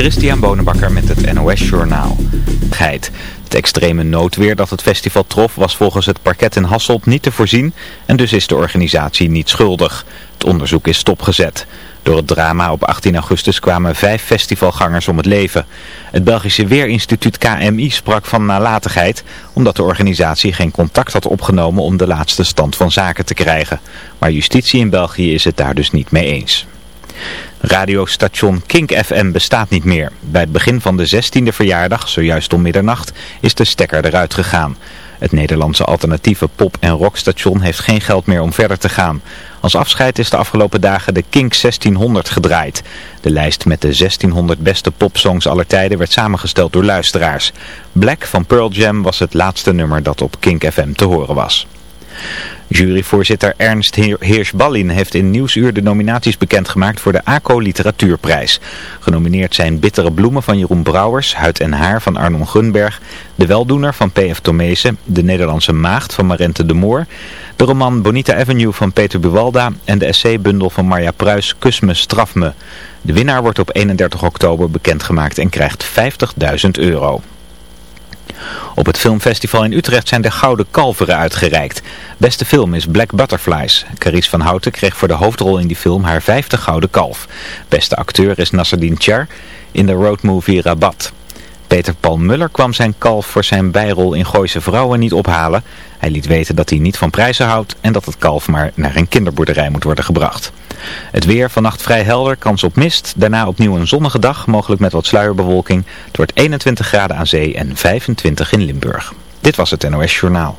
Christian Bonenbakker met het NOS Journaal. Het extreme noodweer dat het festival trof was volgens het parket in Hasselt niet te voorzien en dus is de organisatie niet schuldig. Het onderzoek is stopgezet. Door het drama op 18 augustus kwamen vijf festivalgangers om het leven. Het Belgische Weerinstituut KMI sprak van nalatigheid omdat de organisatie geen contact had opgenomen om de laatste stand van zaken te krijgen. Maar justitie in België is het daar dus niet mee eens. Radiostation Kink FM bestaat niet meer. Bij het begin van de 16e verjaardag, zojuist om middernacht, is de stekker eruit gegaan. Het Nederlandse alternatieve pop- en rockstation heeft geen geld meer om verder te gaan. Als afscheid is de afgelopen dagen de Kink 1600 gedraaid. De lijst met de 1600 beste popsongs aller tijden werd samengesteld door luisteraars. Black van Pearl Jam was het laatste nummer dat op Kink FM te horen was. Juryvoorzitter Ernst Heers-Ballin heeft in Nieuwsuur de nominaties bekendgemaakt voor de ACO Literatuurprijs. Genomineerd zijn Bittere Bloemen van Jeroen Brouwers, Huid en Haar van Arnon Gunberg, De Weldoener van P.F. Tomezen, De Nederlandse Maagd van Marente de Moor, de roman Bonita Avenue van Peter Buwalda en de essaybundel van Marja Pruis Kus me, straf me. De winnaar wordt op 31 oktober bekendgemaakt en krijgt 50.000 euro. Op het filmfestival in Utrecht zijn de Gouden Kalveren uitgereikt. Beste film is Black Butterflies. Carice van Houten kreeg voor de hoofdrol in die film haar vijfde Gouden Kalf. Beste acteur is Nasreddin Char in de roadmovie Rabat. Peter Paul Muller kwam zijn kalf voor zijn bijrol in Gooise Vrouwen niet ophalen. Hij liet weten dat hij niet van prijzen houdt en dat het kalf maar naar een kinderboerderij moet worden gebracht. Het weer vannacht vrij helder, kans op mist. Daarna opnieuw een zonnige dag, mogelijk met wat sluierbewolking. Het wordt 21 graden aan zee en 25 in Limburg. Dit was het NOS Journaal.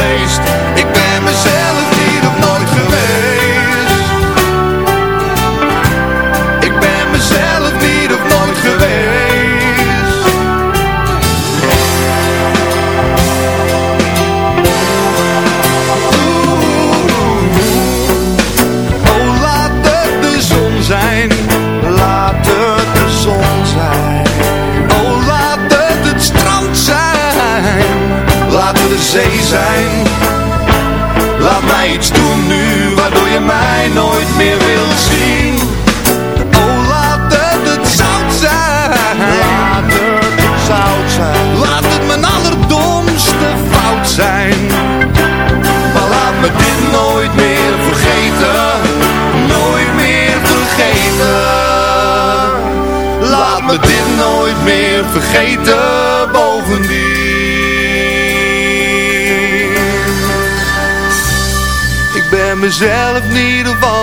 verkeerde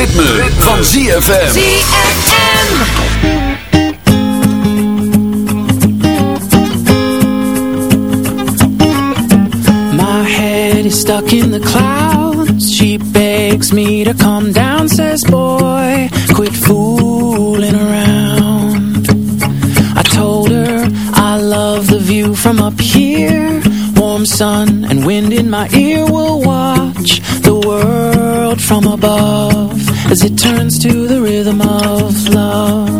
ritme, ritme. van ZFM. ZFM. stuck in the clouds She begs me to calm down Says boy, quit fooling around I told her I love the view from up here Warm sun and wind in my ear We'll watch the world from above as it turns to the rhythm of love.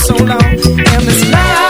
so long. And this love.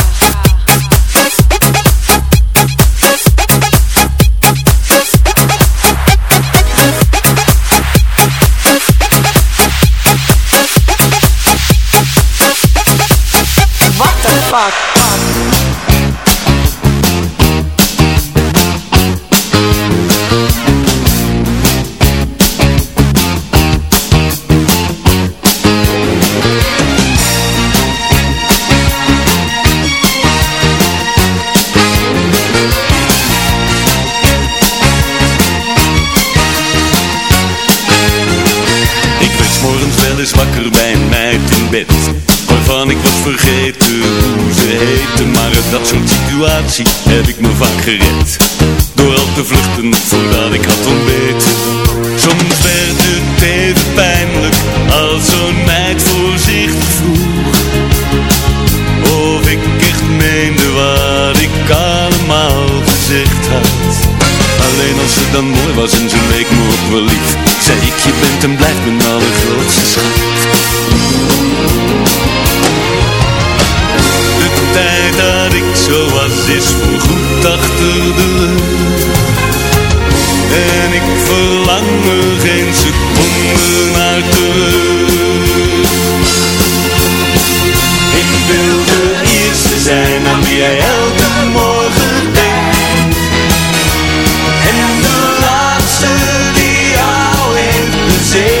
Heb ik me vaak gered heeft